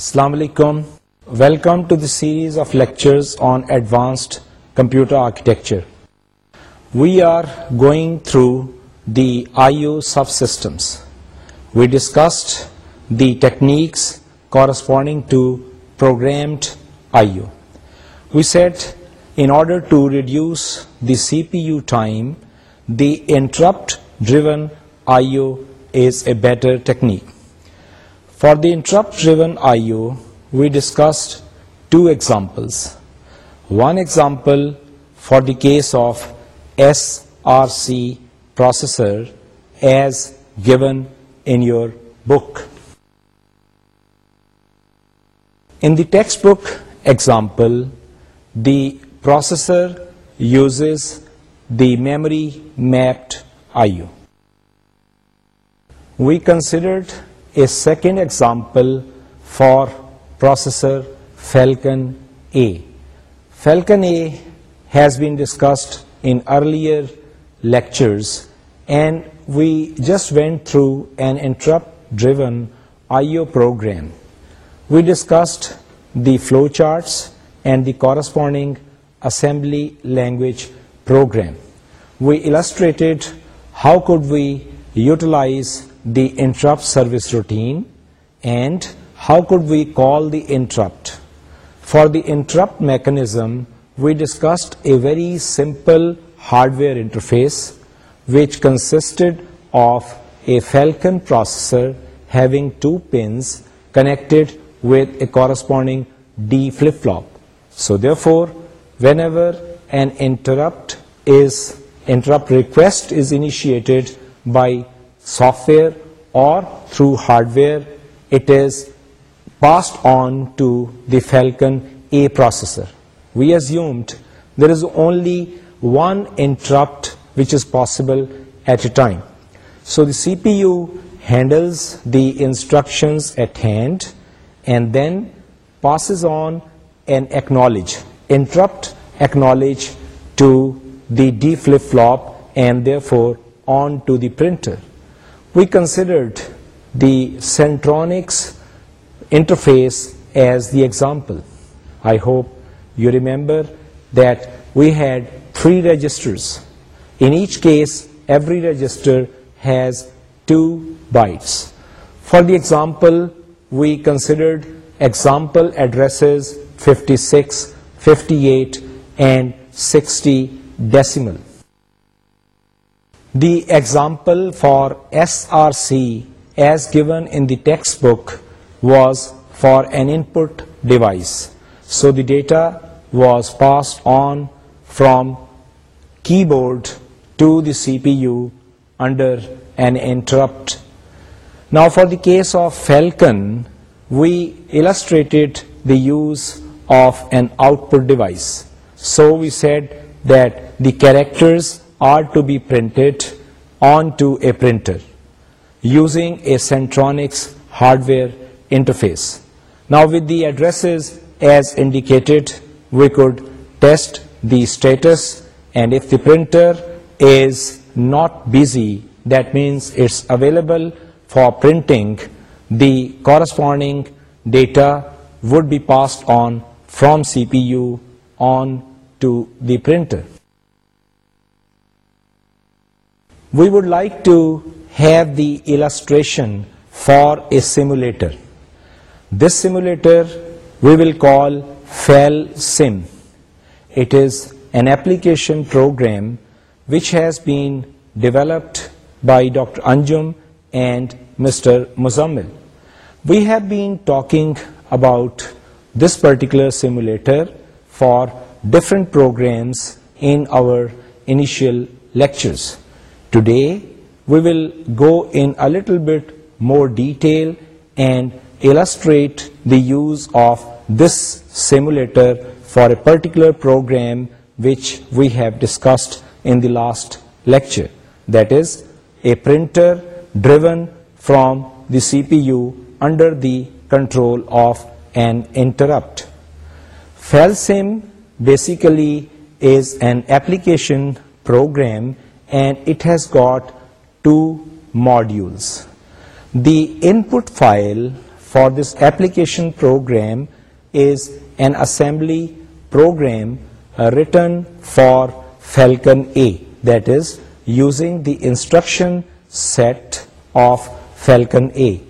السلام علیکم welcome to the series of lectures on advanced computer architecture we are going through the I O subsystems we discussed the techniques corresponding to programmed I O we set in order to reduce the C P U time the interrupt driven I O is a better technique For the interrupt-driven I/O, we discussed two examples. One example for the case of SRC processor as given in your book. In the textbook example, the processor uses the memory mapped I/O. We considered a second example for processor Falcon A. Falcon A has been discussed in earlier lectures, and we just went through an interrupt-driven I/O program. We discussed the flowcharts and the corresponding assembly language program. We illustrated how could we utilize the interrupt service routine, and how could we call the interrupt. For the interrupt mechanism, we discussed a very simple hardware interface which consisted of a Falcon processor having two pins connected with a corresponding D flip-flop. So therefore, whenever an interrupt request is initiated by software or through hardware, it is passed on to the Falcon A processor. We assumed there is only one interrupt which is possible at a time. So the CPU handles the instructions at hand and then passes on an acknowledge, interrupt acknowledge to the D flip-flop and therefore on to the printer. We considered the Centronics interface as the example. I hope you remember that we had 3 registers. In each case, every register has 2 bytes. For the example, we considered example addresses 56, 58, and 60 decimal. The example for SRC as given in the textbook was for an input device. So the data was passed on from keyboard to the CPU under an interrupt. Now for the case of Falcon, we illustrated the use of an output device. So we said that the characters are to be printed onto a printer using a Centronics hardware interface. Now with the addresses as indicated, we could test the status, and if the printer is not busy, that means it's available for printing, the corresponding data would be passed on from CPU on to the printer. We would like to have the illustration for a simulator. This simulator we will call FEL-Sim. It is an application program which has been developed by Dr. Anjum and Mr. Muzammil. We have been talking about this particular simulator for different programs in our initial lectures. Today, we will go in a little bit more detail and illustrate the use of this simulator for a particular program which we have discussed in the last lecture. That is, a printer driven from the CPU under the control of an interrupt. FELSIM basically is an application program and it has got two modules. The input file for this application program is an assembly program uh, written for Falcon A, that is using the instruction set of Falcon A.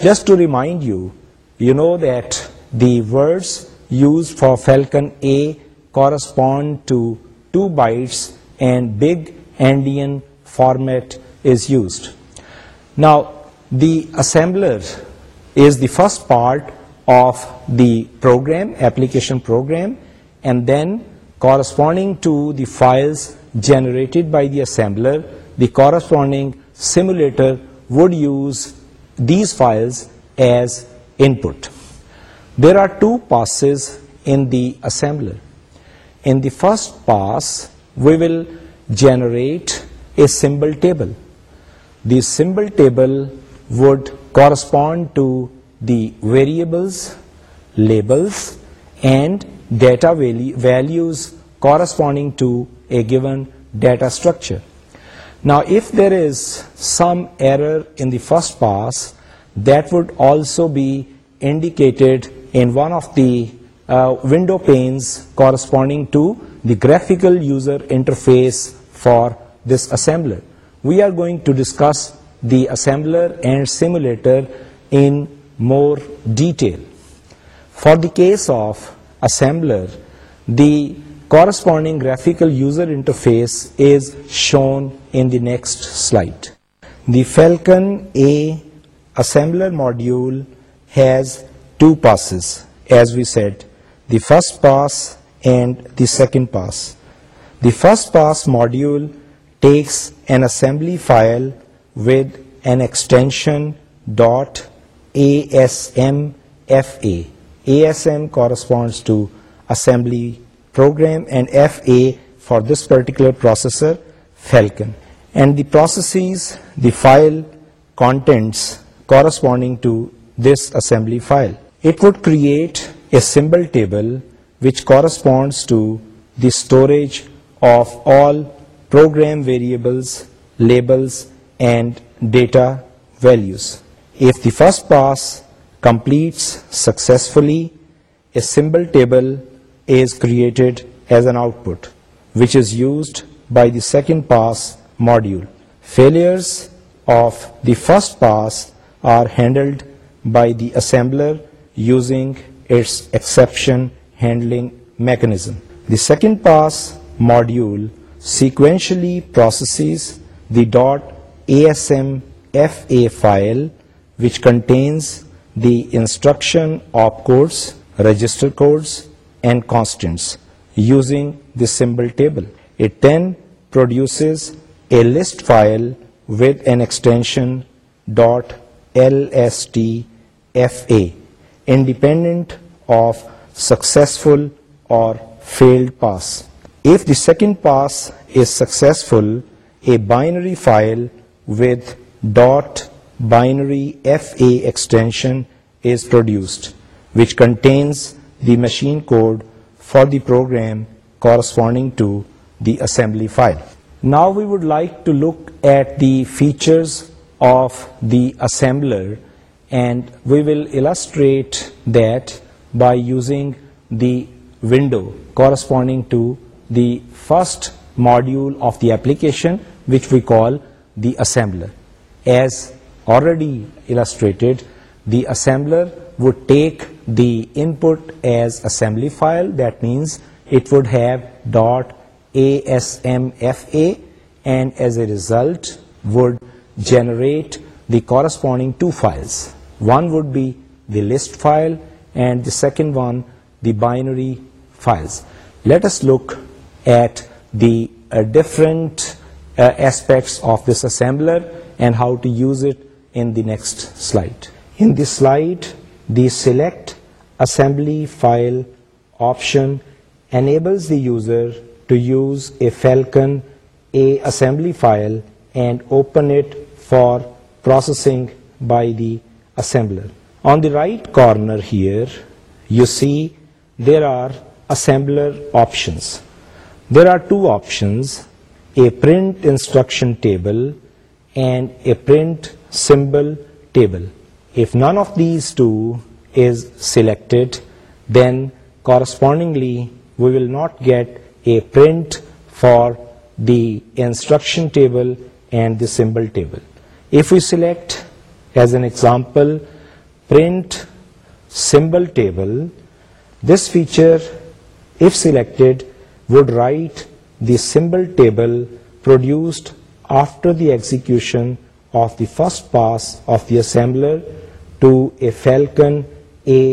Just to remind you, you know that the words used for Falcon A correspond to 2 bytes and big endian format is used. Now the assembler is the first part of the program, application program, and then corresponding to the files generated by the assembler, the corresponding simulator would use these files as input. There are two passes in the assembler. In the first pass, we will generate a symbol table. The symbol table would correspond to the variables, labels, and data values corresponding to a given data structure. Now, if there is some error in the first pass, that would also be indicated in one of the uh, window panes corresponding to the graphical user interface for this assembler. We are going to discuss the assembler and simulator in more detail. For the case of assembler, the corresponding graphical user interface is shown in the next slide. The Falcon A assembler module has two passes, as we said, the first pass and the second pass. The first pass module takes an assembly file with an extension .asmfa. ASM corresponds to assembly program and FA for this particular processor, Falcon. And the processes the file contents corresponding to this assembly file. It would create a symbol table which corresponds to the storage of all program variables, labels, and data values. If the first pass completes successfully, a symbol table is created as an output, which is used by the second pass module. Failures of the first pass are handled by the assembler using its exception handling mechanism. The second pass module sequentially processes the .asmfa file which contains the instruction opcodes, register codes, and constants using the symbol table. It then produces a list file with an extension .lstfa, independent of successful or failed pass. If the second pass is successful, a binary file with .binary FA extension is produced, which contains the machine code for the program corresponding to the assembly file. Now we would like to look at the features of the assembler, and we will illustrate that by using the window corresponding to the first module of the application, which we call the assembler. As already illustrated, the assembler would take the input as assembly file. That means it would have .asmfa, and as a result would generate the corresponding two files. One would be the list file and the second one the binary files. Let us look at the uh, different uh, aspects of this assembler and how to use it in the next slide. In this slide, the select assembly file option enables the user to use a Falcon A assembly file and open it for processing by the assembler. On the right corner here, you see there are assembler options. There are two options, a print instruction table and a print symbol table. If none of these two is selected, then correspondingly we will not get a print for the instruction table and the symbol table. If we select, as an example, print symbol table, this feature, if selected, would write the symbol table produced after the execution of the first pass of the assembler to a Falcon A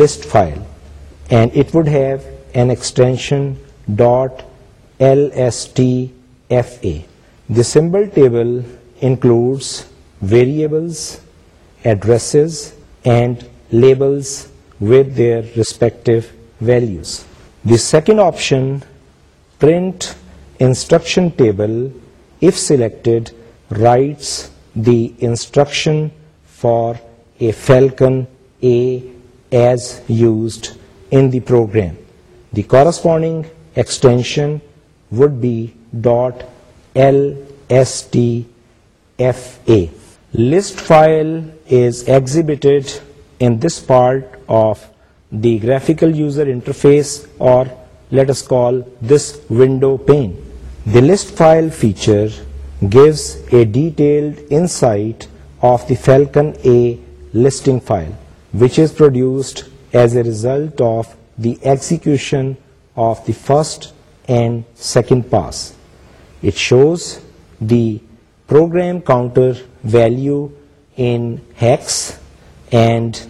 list file, and it would have an extension .lstfa. The symbol table includes variables, addresses, and labels with their respective values. The second option, print instruction table, if selected, writes the instruction for a Falcon A as used in the program. The corresponding extension would be .lstfa. List file is exhibited in this part of the graphical user interface, or let us call this window pane. The list file feature gives a detailed insight of the Falcon A listing file, which is produced as a result of the execution of the first and second pass. It shows the program counter value in hex and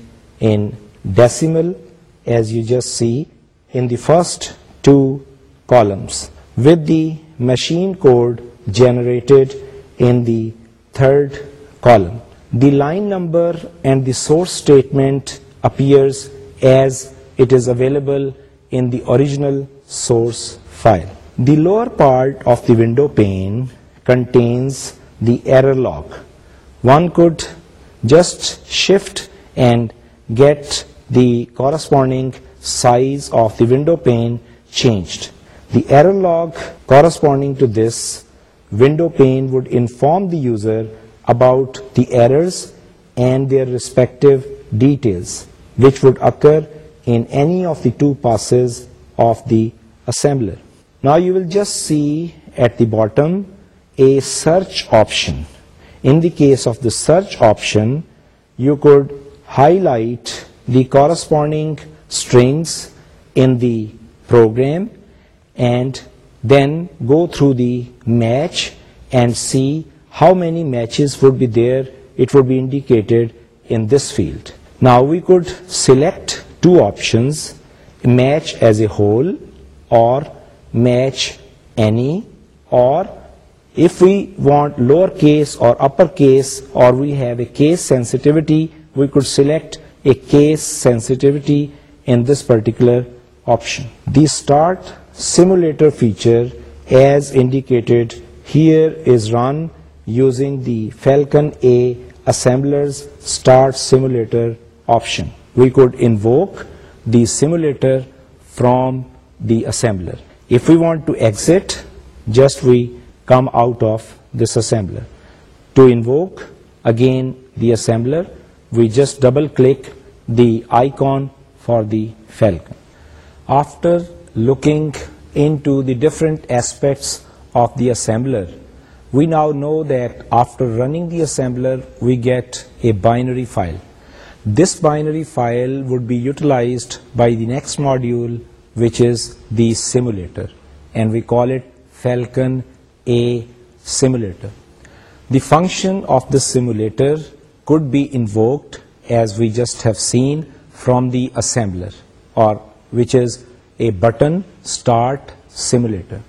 in decimal as you just see in the first two columns, with the machine code generated in the third column. The line number and the source statement appears as it is available in the original source file. The lower part of the window pane contains the error log. One could just shift and get the corresponding size of the window pane changed. The error log corresponding to this window pane would inform the user about the errors and their respective details, which would occur in any of the two passes of the assembler. Now you will just see at the bottom a search option. In the case of the search option, you could highlight the corresponding strings in the program and then go through the match and see how many matches would be there. It would be indicated in this field. Now we could select two options, match as a whole or match any, or if we want lowercase or uppercase, or we have a case sensitivity, we could select a case sensitivity in this particular option. The start simulator feature, as indicated here, is run using the Falcon A assembler's start simulator option. We could invoke the simulator from the assembler. If we want to exit, just we come out of this assembler. To invoke again the assembler, we just double click the icon for the Falcon. After looking into the different aspects of the assembler, we now know that after running the assembler, we get a binary file. This binary file would be utilized by the next module, which is the simulator, and we call it Falcon A simulator. The function of the simulator could be invoked as we just have seen from the assembler, or which is a button start simulator.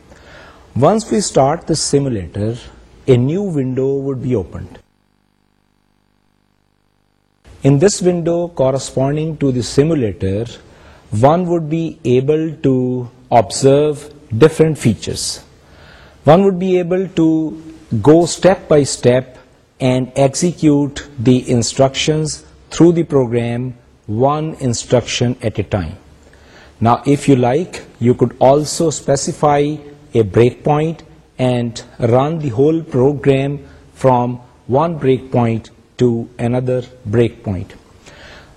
Once we start the simulator, a new window would be opened. In this window corresponding to the simulator, one would be able to observe different features. One would be able to go step by step and execute the instructions through the program one instruction at a time. Now if you like, you could also specify a breakpoint and run the whole program from one breakpoint to another breakpoint.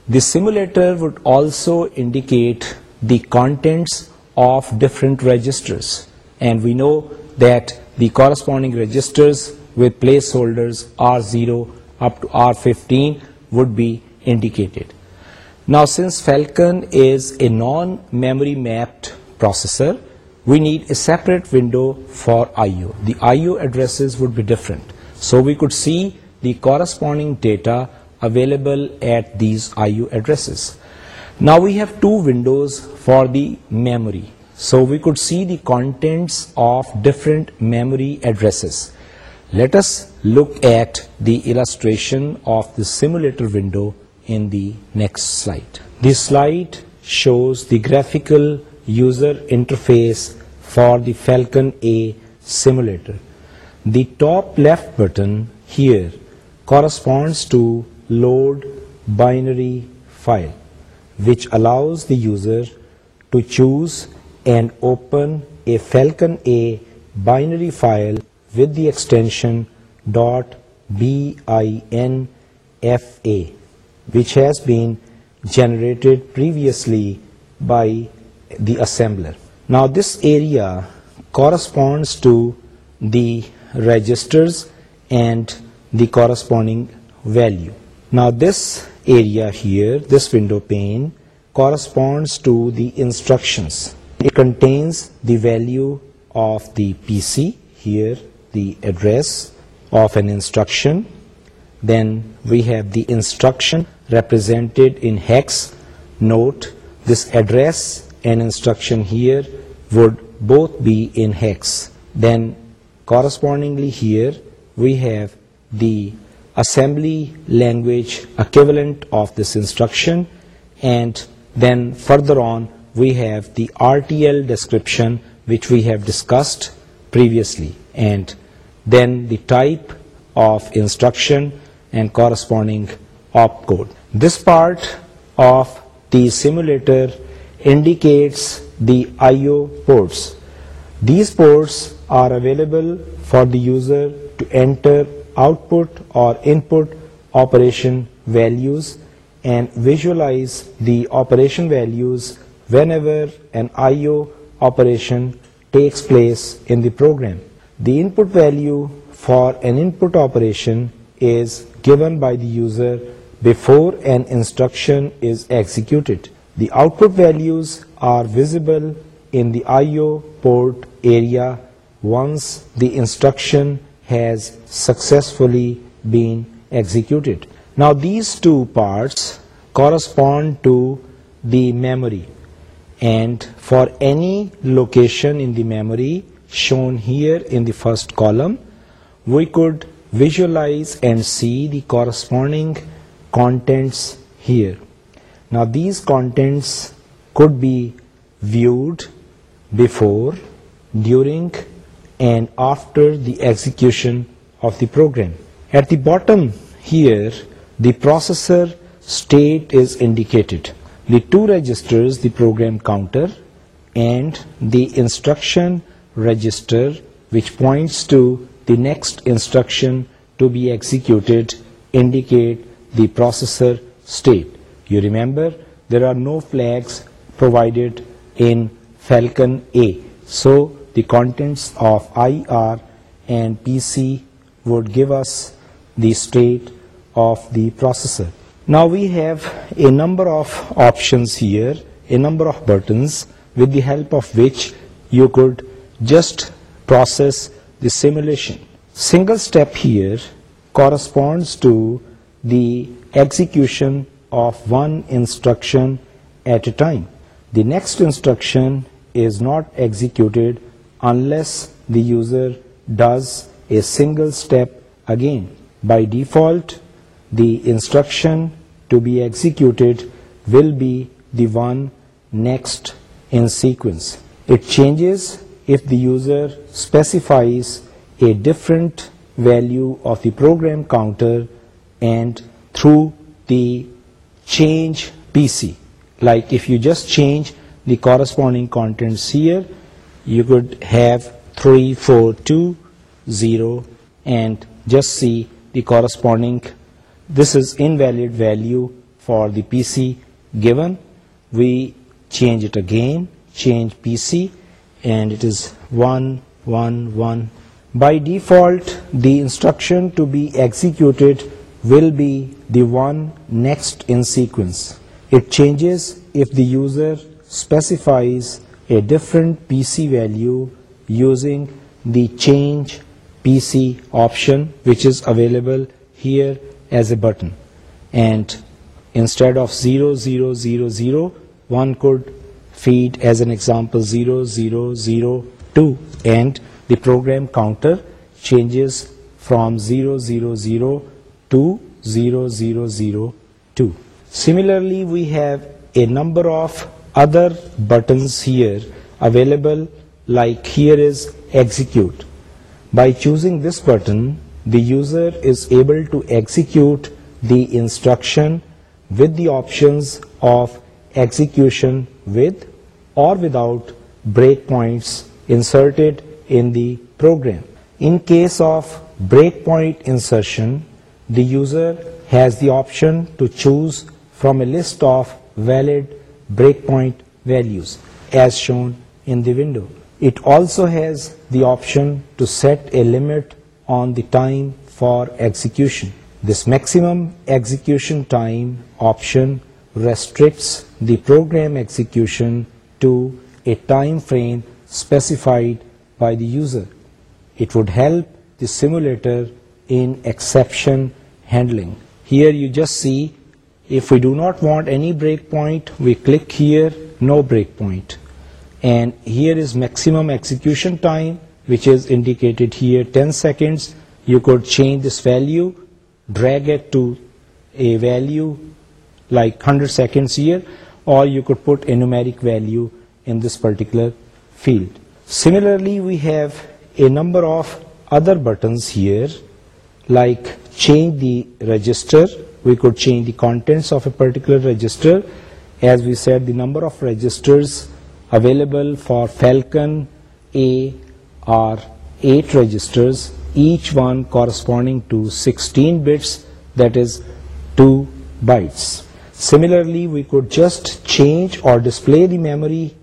The simulator would also indicate the contents of different registers, and we know that the corresponding registers with placeholders R0 up to R15 would be indicated. Now, since Falcon is a non-memory mapped processor, we need a separate window for I.O. The I.O. addresses would be different. So we could see the corresponding data available at these I.O. addresses. Now we have two windows for the memory. So we could see the contents of different memory addresses. Let us look at the illustration of the simulator window in the next slide. This slide shows the graphical user interface for the Falcon A simulator. The top left button here corresponds to load binary file, which allows the user to choose and open a Falcon A binary file with the extension .binfa, which has been generated previously by the assembler. Now this area corresponds to the registers and the corresponding value. Now this area here, this window pane, corresponds to the instructions. It contains the value of the PC here the address of an instruction. Then we have the instruction represented in hex. Note this address and instruction here would both be in hex. Then correspondingly here we have the assembly language equivalent of this instruction, and then further on we have the RTL description which we have discussed previously, and then the type of instruction and corresponding opcode. This part of the simulator indicates the I/O ports. These ports are available for the user to enter output or input operation values and visualize the operation values whenever an I/O operation takes place in the program. The input value for an input operation is given by the user before an instruction is executed. The output values are visible in the I/O port area once the instruction has successfully been executed. Now these two parts correspond to the memory, and for any location in the memory shown here in the first column, we could visualize and see the corresponding contents here. Now these contents could be viewed before, during and after the execution of the program. At the bottom here, the processor state is indicated. The two registers, the program counter and the instruction register, which points to the next instruction to be executed, indicate the processor state. You remember there are no flags provided in Falcon A, so the contents of IR and PC would give us the state of the processor. Now we have a number of options here, a number of buttons with the help of which you could just process the simulation. Single step here corresponds to the execution of one instruction at a time. The next instruction is not executed unless the user does a single step again. By default, the instruction to be executed will be the one next in sequence. It changes if the user specifies a different value of the program counter and through the change PC, like if you just change the corresponding contents here, you could have 3, 4, 2, 0 and just see the corresponding, this is invalid value for the PC given. We change it again, change PC, and it is 1 1 1. By default, the instruction to be executed will be the one next in sequence. It changes if the user specifies a different PC value using the change PC option, which is available here as a button. And instead of 0000, one could feed as an example 0002, and the program counter changes from 000 to 0002. Similarly, we have a number of other buttons here available, like here is execute. By choosing this button, the user is able to execute the instruction with the options of execution with or without breakpoints inserted in the program. In case of breakpoint insertion, the user has the option to choose from a list of valid breakpoint values as shown in the window. It also has the option to set a limit on the time for execution. This maximum execution time option restricts the program execution to a time frame specified by the user. It would help the simulator in exception handling. Here you just see, if we do not want any breakpoint, we click here, no breakpoint. And here is maximum execution time, which is indicated here, 10 seconds. You could change this value, drag it to a value like 100 seconds here or you could put a numeric value in this particular field. Similarly, we have a number of other buttons here, like change the register. We could change the contents of a particular register. As we said, the number of registers available for Falcon A are 8 registers, each one corresponding to 16 bits, that is 2 bytes. Similarly, we could just change or display the memory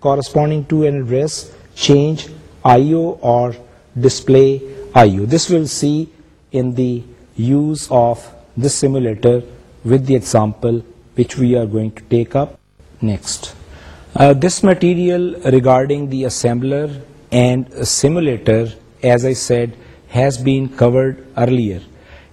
corresponding to an address, change IO or display IO. This we'll see in the use of this simulator with the example which we are going to take up next. Uh, this material regarding the assembler and simulator, as I said, has been covered earlier.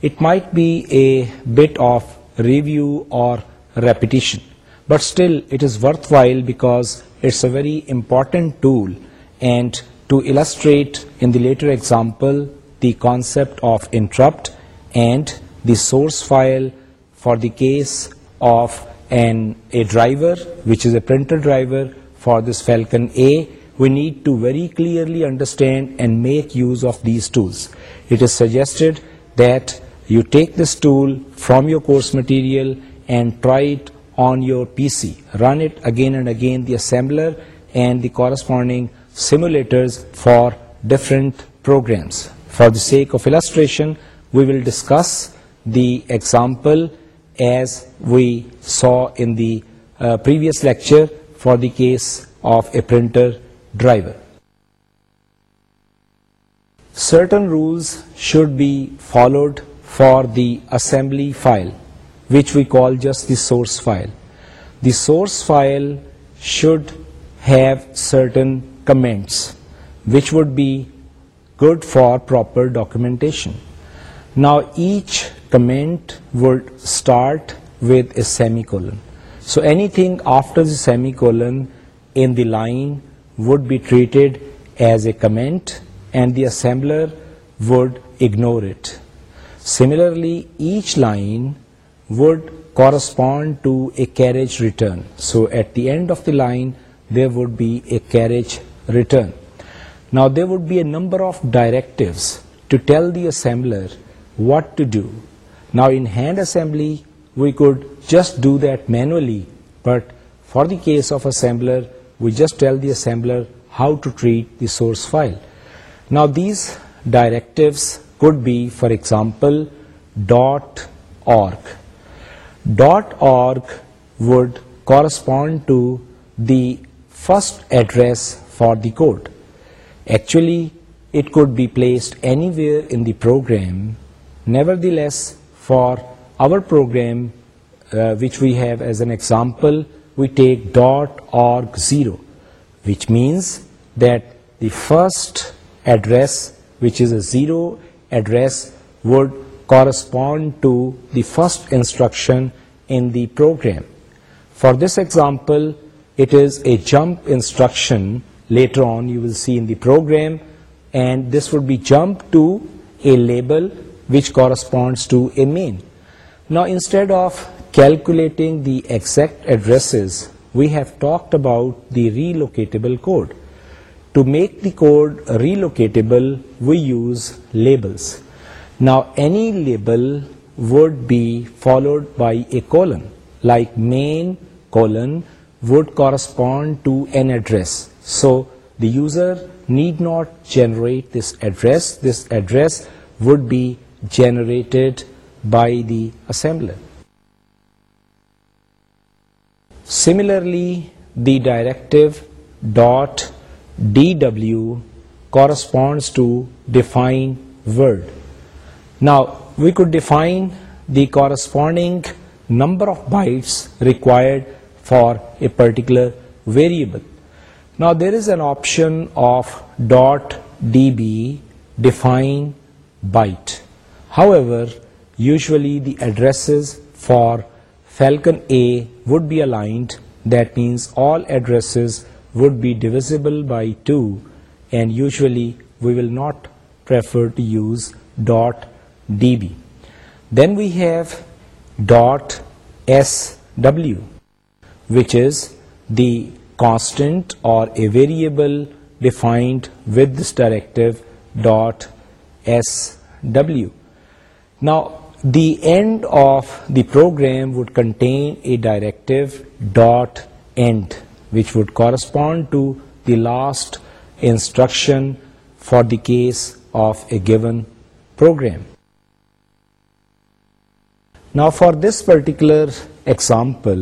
It might be a bit of review or repetition. But still it is worthwhile because it's a very important tool, and to illustrate in the later example the concept of interrupt and the source file for the case of a driver which is a printer driver for this Falcon A, we need to very clearly understand and make use of these tools. It is suggested that you take this tool from your course material and try it on your PC. Run it again and again, the assembler and the corresponding simulators for different programs. For the sake of illustration, we will discuss the example as we saw in the uh, previous lecture for the case of a printer driver. Certain rules should be followed for the assembly file which we call just the source file. The source file should have certain comments which would be good for proper documentation. Now each comment would start with a semicolon. So anything after the semicolon in the line would be treated as a comment and the assembler would ignore it. Similarly, each line would correspond to a carriage return. So at the end of the line, there would be a carriage return. Now there would be a number of directives to tell the assembler what to do. Now in hand assembly, we could just do that manually, but for the case of assembler, we just tell the assembler how to treat the source file. Now these directives could be, for example, .org. .org would correspond to the first address for the code. Actually, it could be placed anywhere in the program. Nevertheless, for our program, uh, which we have as an example, we take .org0, which means that the first address, which is a 0 address, would correspond to the first instruction in the program. For this example, it is a jump instruction. Later on you will see in the program, and this would be jump to a label which corresponds to a main. Now, instead of calculating the exact addresses, we have talked about the relocatable code. To make the code relocatable, we use labels. Now any label would be followed by a colon, like main colon would correspond to an address. So the user need not generate this address. This address would be generated by the assembler. Similarly, the directive .dw corresponds to define word. Now we could define the corresponding number of bytes required for a particular variable. Now there is an option of .db define byte. However, usually the addresses for Falcon A would be aligned. That means all addresses would be divisible by 2, and usually we will not prefer to use dB. Then we have dot SW, which is the constant or a variable defined with this directive dot SW. Now the end of the program would contain a directive dot end, which would correspond to the last instruction for the case of a given program. Now for this particular example,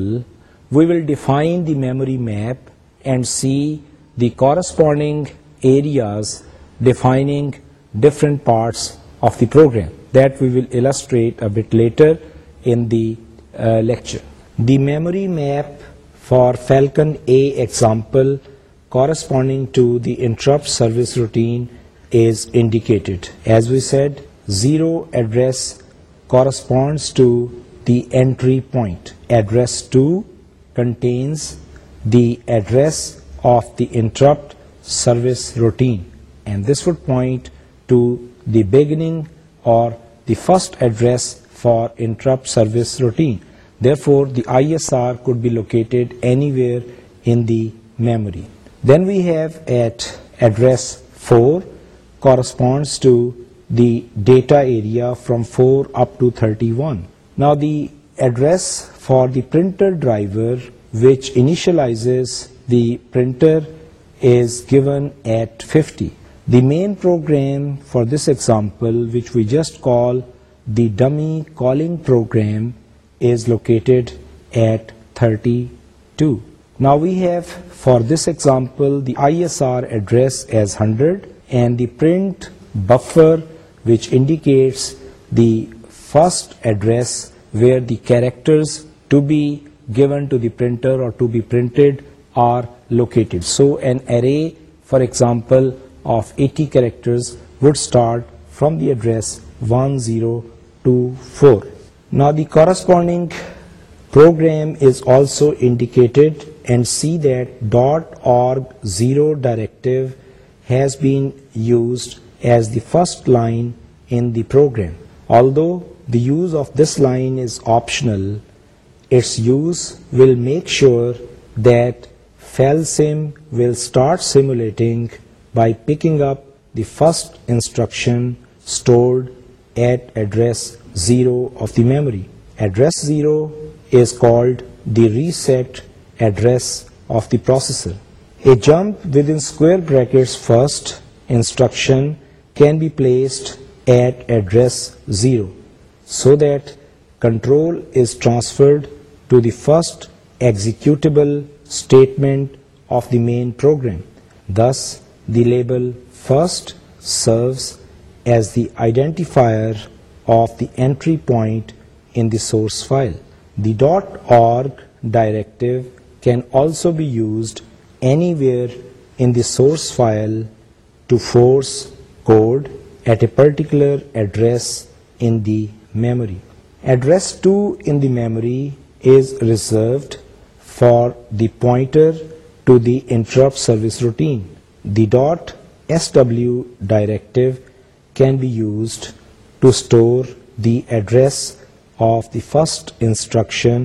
we will define the memory map and see the corresponding areas defining different parts of the program. That we will illustrate a bit later in the uh, lecture. The memory map for Falcon A example corresponding to the interrupt service routine is indicated. As we said, 0 address corresponds to the entry point. Address 2 contains the address of the interrupt service routine, and this would point to the beginning or the first address for interrupt service routine. Therefore, the ISR could be located anywhere in the memory. Then we have at address 4 corresponds to the data area from 4 up to 31. Now the address for the printer driver, which initializes the printer, is given at 50. The main program for this example, which we just call the dummy calling program, is located at 32. Now we have for this example the ISR address as 100 and the print buffer which indicates the first address where the characters to be given to the printer or to be printed are located. So an array, for example, of 80 characters would start from the address 1024. Now the corresponding program is also indicated, and see that .org0 directive has been used first line in the program although the use of this line is optional memory address zero is کو reset address of the processor a jump with its first instruction can be placed at address 0 so that control is transferred to the first executable statement of the main program. Thus, the label first serves as the identifier of the entry point in the source file. The .org directive can also be used anywhere in the source file to force code at a particular address in the memory. Address 2 in the memory is reserved for the pointer to the interrupt service routine. The .sw directive can be used to store the address of the first instruction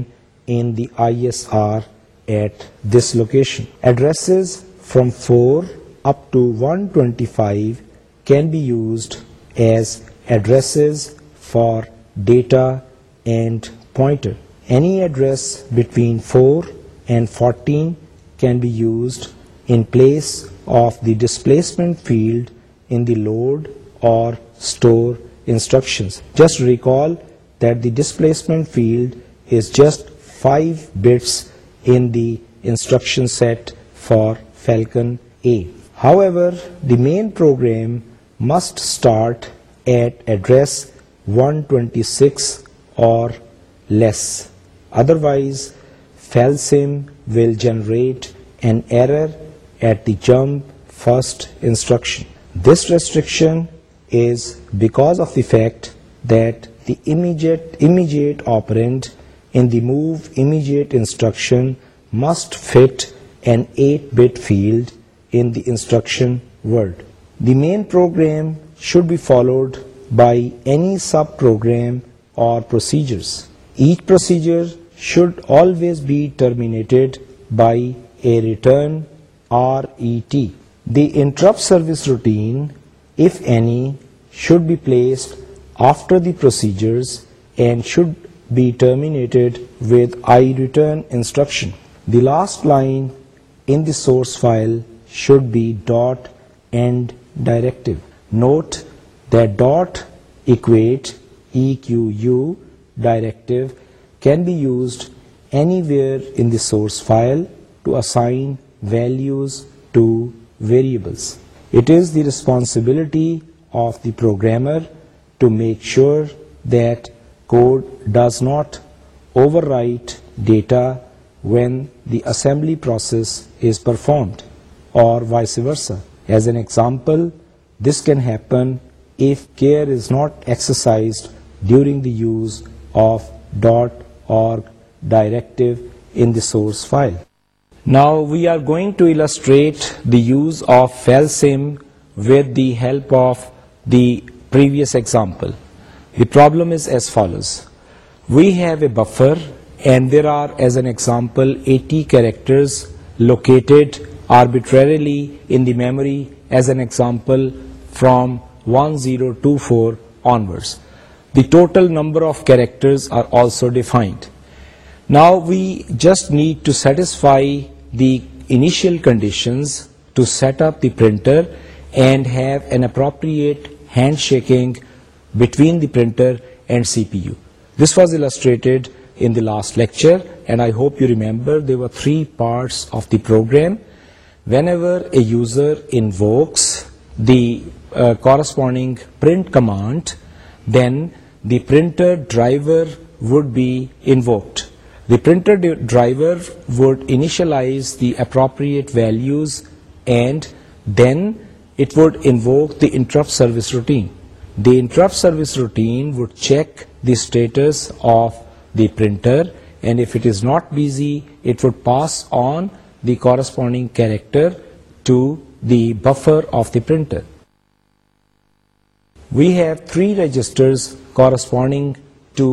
in the ISR at this location. Addresses from 4 up to 125 can be used as addresses for data and pointer. Any address between 4 and 14 can be used in place of the displacement field in the load or store instructions. Just recall that the displacement field is just 5 bits in the instruction set for Falcon A. However, the main program must start at address 126 or less. Otherwise, FalSim will generate an error at the jump first instruction. This restriction is because of the fact that the immediate operand in the move immediate instruction must fit an 8-bit field in the instruction word. The main program should be followed by any sub-program or procedures. Each procedure should always be terminated by a return RET. The interrupt service routine, if any, should be placed after the procedures and should be terminated with iReturn instruction. The last line in the source file should be .end directive. Note that dot equate EQU directive can be used anywhere in the source file to assign values to variables. It is the responsibility of the programmer to make sure that code does not overwrite data when the assembly process is performed, or vice versa. As an example, this can happen if care is not exercised during the use of .org directive in the source file. Now we are going to illustrate the use of FELSIM with the help of the previous example. The problem is as follows. We have a buffer and there are, as an example, 80 characters located arbitrarily in the memory, as an example from 1024 onwards. The total number of characters are also defined. Now we just need to satisfy the initial conditions to set up the printer and have an appropriate handshaking between the printer and CPU. This was illustrated in the last lecture, and I hope you remember there were three parts of the program. Whenever a user invokes the uh, corresponding print command, then the printer driver would be invoked. The printer driver would initialize the appropriate values, and then it would invoke the interrupt service routine. The interrupt service routine would check the status of the printer, and if it is not busy, it would pass on the corresponding character to the buffer of the printer. We have three registers corresponding to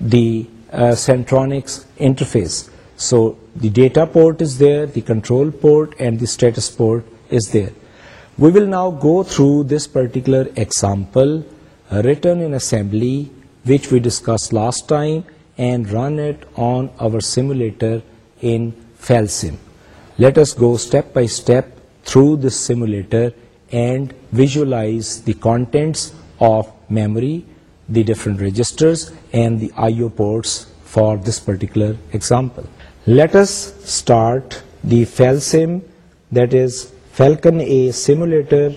the uh, Centronics interface. So the data port is there, the control port and the status port is there. We will now go through this particular example uh, written in assembly, which we discussed last time, and run it on our simulator in FELSIM. Let us go step by step through the simulator and visualize the contents of memory, the different registers and the IO ports for this particular example. Let us start the FalSim, that is Falcon A simulator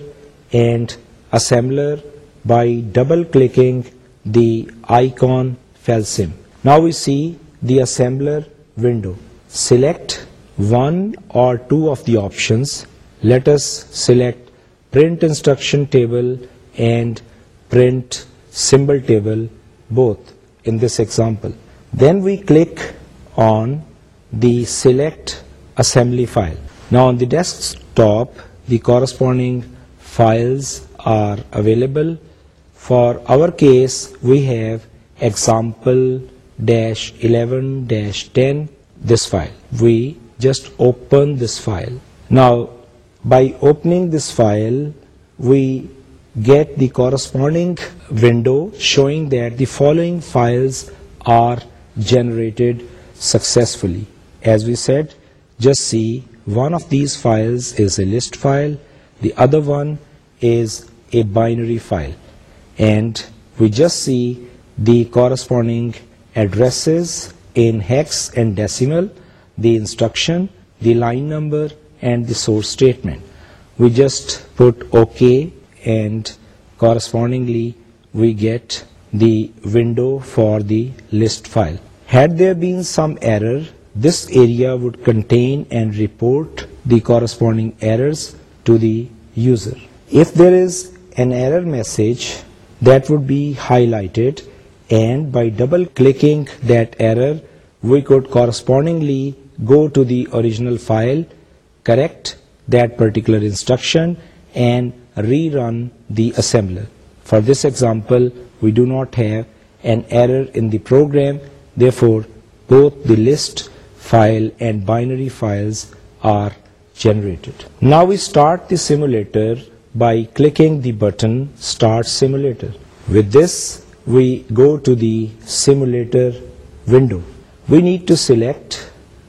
and assembler, by double clicking the icon FalSim. Now we see the assembler window. Select one or two of the options, let us select print instruction table and print symbol table, both in this example. Then we click on the select assembly file. Now on the desktop, the corresponding files are available. For our case, we have example-11-10, this file. We just open this file. Now, by opening this file, we get the corresponding window showing that the following files are generated successfully. As we said, just see, one of these files is a list file, the other one is a binary file, and we just see the corresponding addresses in hex and decimal the instruction, the line number, and the source statement. We just put OK, and correspondingly we get the window for the list file. Had there been some error, this area would contain and report the corresponding errors to the user. If there is an error message, that would be highlighted, and by double clicking that error, we could correspondingly go to the original file, correct that particular instruction and rerun the assembler. For this example, we do not have an error in the program, therefore both the list file and binary files are generated. Now we start the simulator by clicking the button Start Simulator. With this, we go to the simulator window. We need to select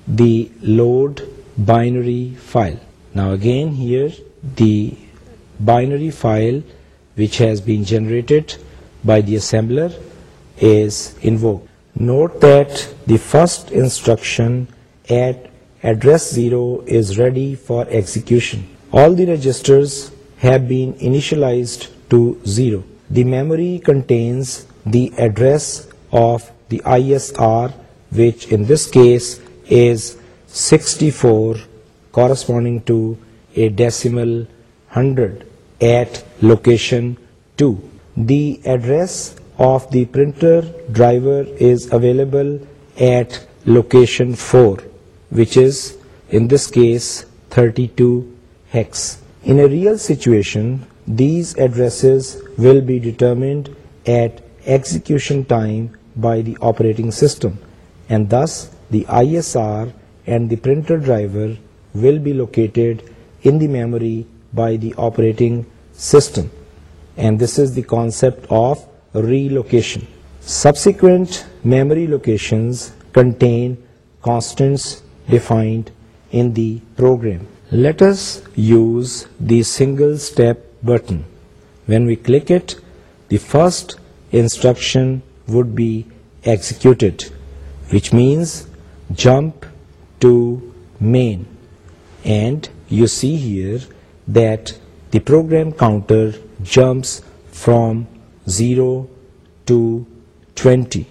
the load binary file. Now again here the binary file which has been generated by the assembler is invoked. Note that the first instruction at address 0 is ready for execution. All the registers have been initialized to 0. The memory contains the address of the ISR, which in this case is 64, corresponding to a decimal 100 at location 2. The address of the printer driver is available at location 4, which is in this case 32 hex. In a real situation, these addresses will be determined at execution time by the operating system, and thus the ISR and the printer driver will be located in the memory by the operating system, and this is the concept of relocation. Subsequent memory locations contain constants defined in the program. Let us use the single step button. When we click it, the first instruction would be executed, which means Jump to main, and you see here that the program counter jumps from 0 to 20.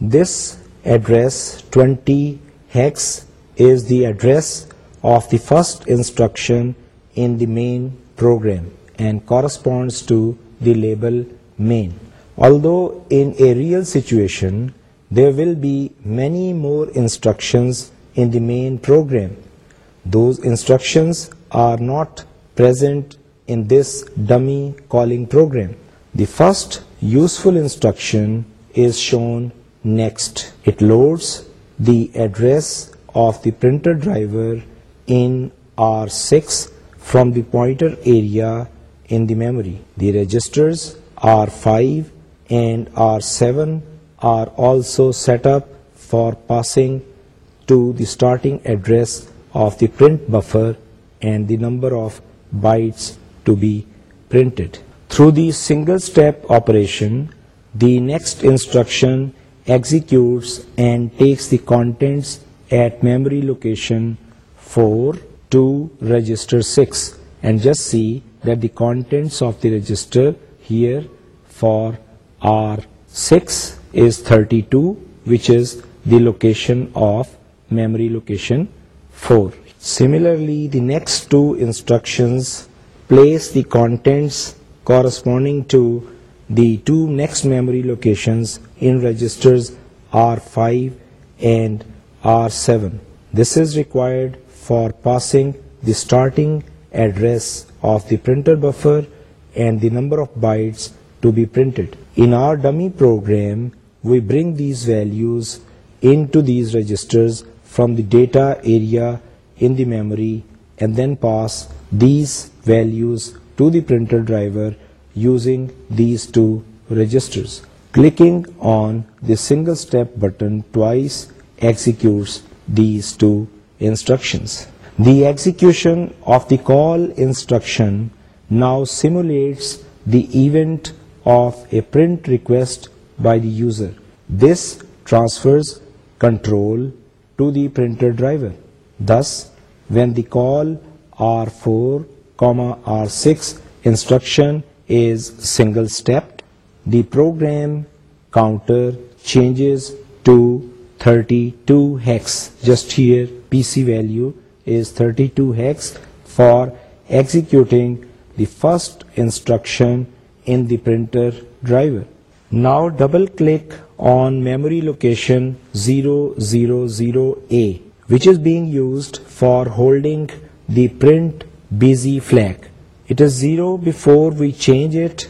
This address 20 hex is the address of the first instruction in the main program and corresponds to the label main. Although in a real situation there will be many more instructions in the main program. Those instructions are not present in this dummy calling program. The first useful instruction is shown next. It loads the address of the printer driver in R6 from the pointer area in the memory. The registers R5 and R7 are also set up for passing to the starting address of the print buffer and the number of bytes to be printed. Through the single step operation, the next instruction executes and takes the contents at memory location 4 to register 6, and just see that the contents of the register here for are 6 is 32, which is the location of memory location 4. Similarly, the next two instructions place the contents corresponding to the two next memory locations in registers R5 and R7. This is required for passing the starting address of the printer buffer and the number of bytes to be printed. In our dummy program, we bring these values into these registers from the data area in the memory and then pass these values to the printer driver using these two registers. Clicking on the single step button twice executes these two instructions. The execution of the call instruction now simulates the event of a print request by the user. This transfers control to the printer driver. Thus, when the call R4, R6 instruction is single stepped, the program counter changes to 32 hex. Just here PC value is 32 hex for executing the first instruction in the printer driver. Now double click on memory location 000A, which is being used for holding the print busy flag. It is 0 before we change it.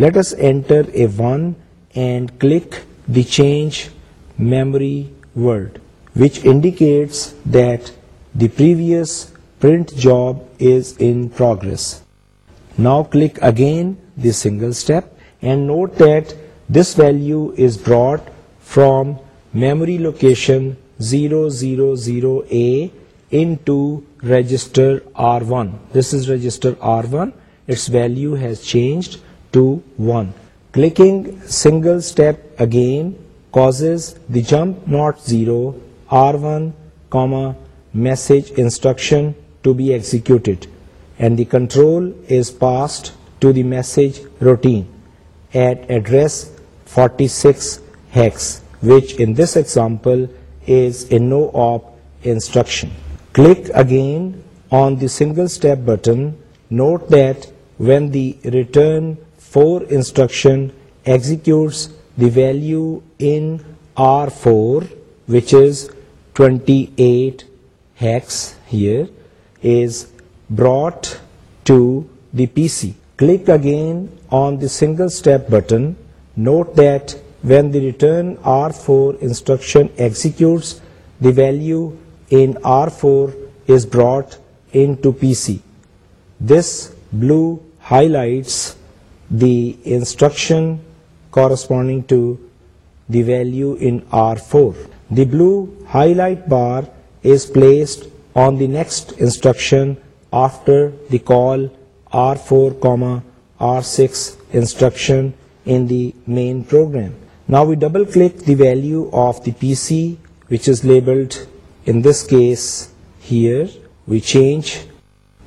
Let us enter a 1 and click the change memory word, which indicates that the previous print job is in progress. Now click again the single step and note that this value is drought from memory location zero zero zero A R one value has change to clicking single step again cause not zero R one comma message instruction to be exec message routine at address 46 hex, which in this example is a no op instruction. Click again on the single step button. Note that when the return 4 instruction executes the value in R4, which is 28 hex here, is brought to the PC. Click again on the single step button. Note that when the return R4 instruction executes, the value in R4 is brought into PC. This blue highlights the instruction corresponding to the value in R4. The blue highlight bar is placed on the next instruction after the call R4, R6 instruction in the main program. Now we double click the value of the PC, which is labeled in this case here. We change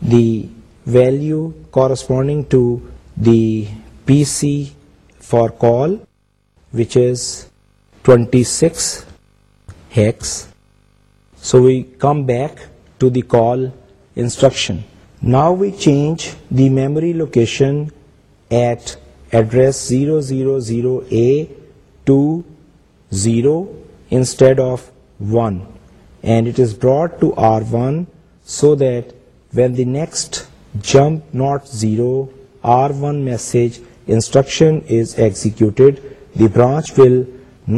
the value corresponding to the PC for call, which is 26 hex. So we come back to the call instruction. Now we change the memory location at address 000A20 instead of 1, and it is brought to R1 so that when the next jump not 0 R1 message instruction is executed, the branch will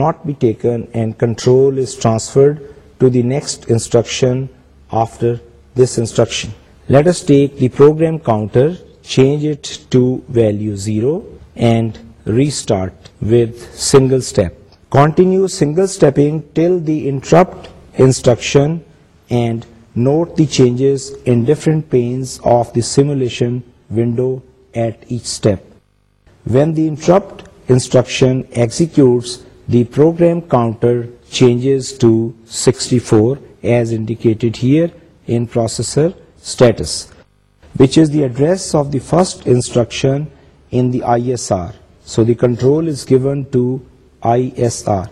not be taken and control is transferred to the next instruction after this instruction. Let us take the program counter, change it to value 0, and restart with single step. Continue single stepping till the interrupt instruction and note the changes in different panes of the simulation window at each step. When the interrupt instruction executes, the program counter changes to 64 as indicated here in processor status, which is the address of the first instruction in the ISR. So the control is given to ISR.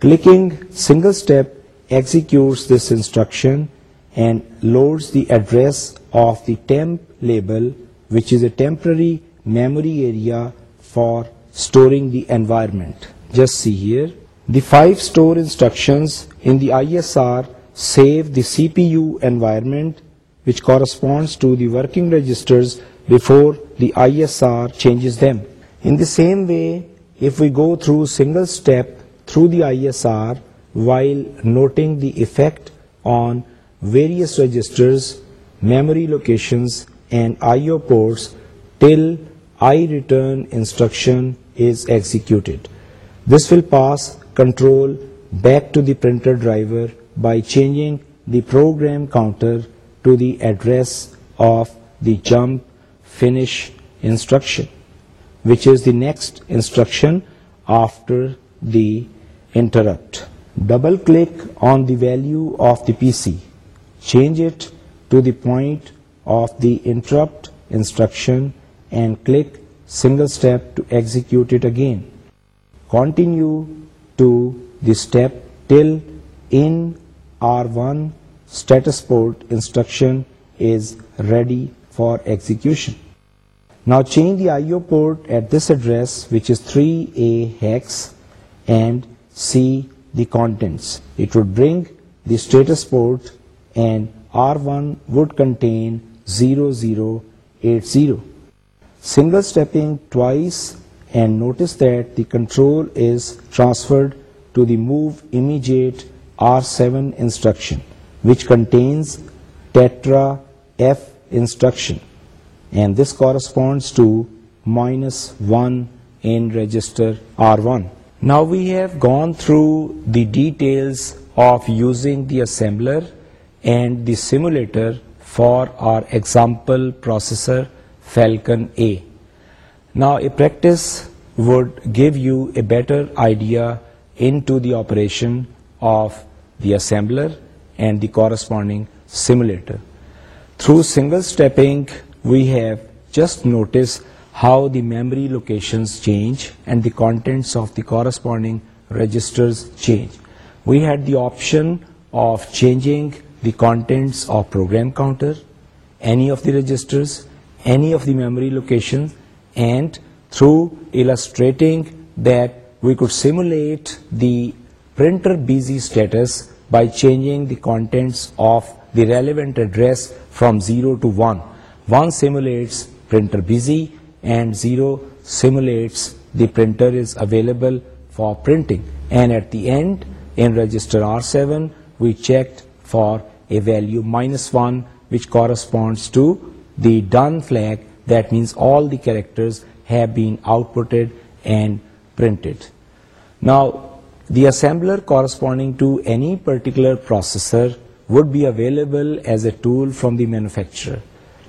Clicking single step executes this instruction and loads the address of the temp label, which is a temporary memory area for storing the environment. Just see here. The 5 store instructions in the ISR save the CPU environment, which corresponds to the working registers before the ISR changes them. In the same way, if we go through single step through the ISR while noting the effect on various registers, memory locations and IO ports till I return instruction is executed. This will pass control back to the printer driver by changing the program counter to the address of the jump finish instruction, which is the next instruction after the interrupt. Double click on the value of the PC, change it to the point of the interrupt instruction and click single step to execute it again. Continue to the step till in R1 status port instruction is ready for execution. Now change the IO port at this address, which is 3A hex, and see the contents. It would bring the status port, and R1 would contain 0080. Single stepping twice, and notice that the control is transferred to the move immediate R7 instruction, which contains tetra F instruction and this corresponds to minus 1 in register R1. Now we have gone through the details of using the assembler and the simulator for our example processor Falcon A. Now a practice would give you a better idea into the operation of the assembler and the corresponding simulator. Through single stepping we have just noticed how the memory locations change and the contents of the corresponding registers change. We had the option of changing the contents of program counter, any of the registers, any of the memory locations, and through illustrating that we could simulate the printer busy status by changing the contents of the relevant address from 0 to 1. 1 simulates printer busy and 0 simulates the printer is available for printing. And at the end, in register R7, we checked for a value -1, which corresponds to the done flag. That means all the characters have been outputted and printed. Now, the assembler corresponding to any particular processor would be available as a tool from the manufacturer.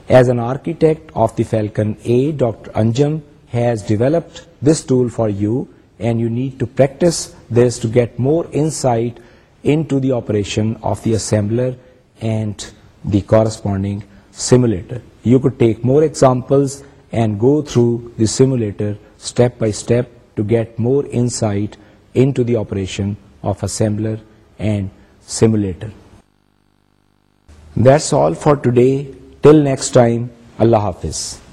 As an architect of the Falcon A, Dr. Anjum has developed this tool for you, and you need to practice this to get more insight into the operation of the assembler and the corresponding simulator. You could take more examples and go through the simulator step by step to get more insight into the operation of assembler and simulator. That's all for today. Till next time اللہ حافظ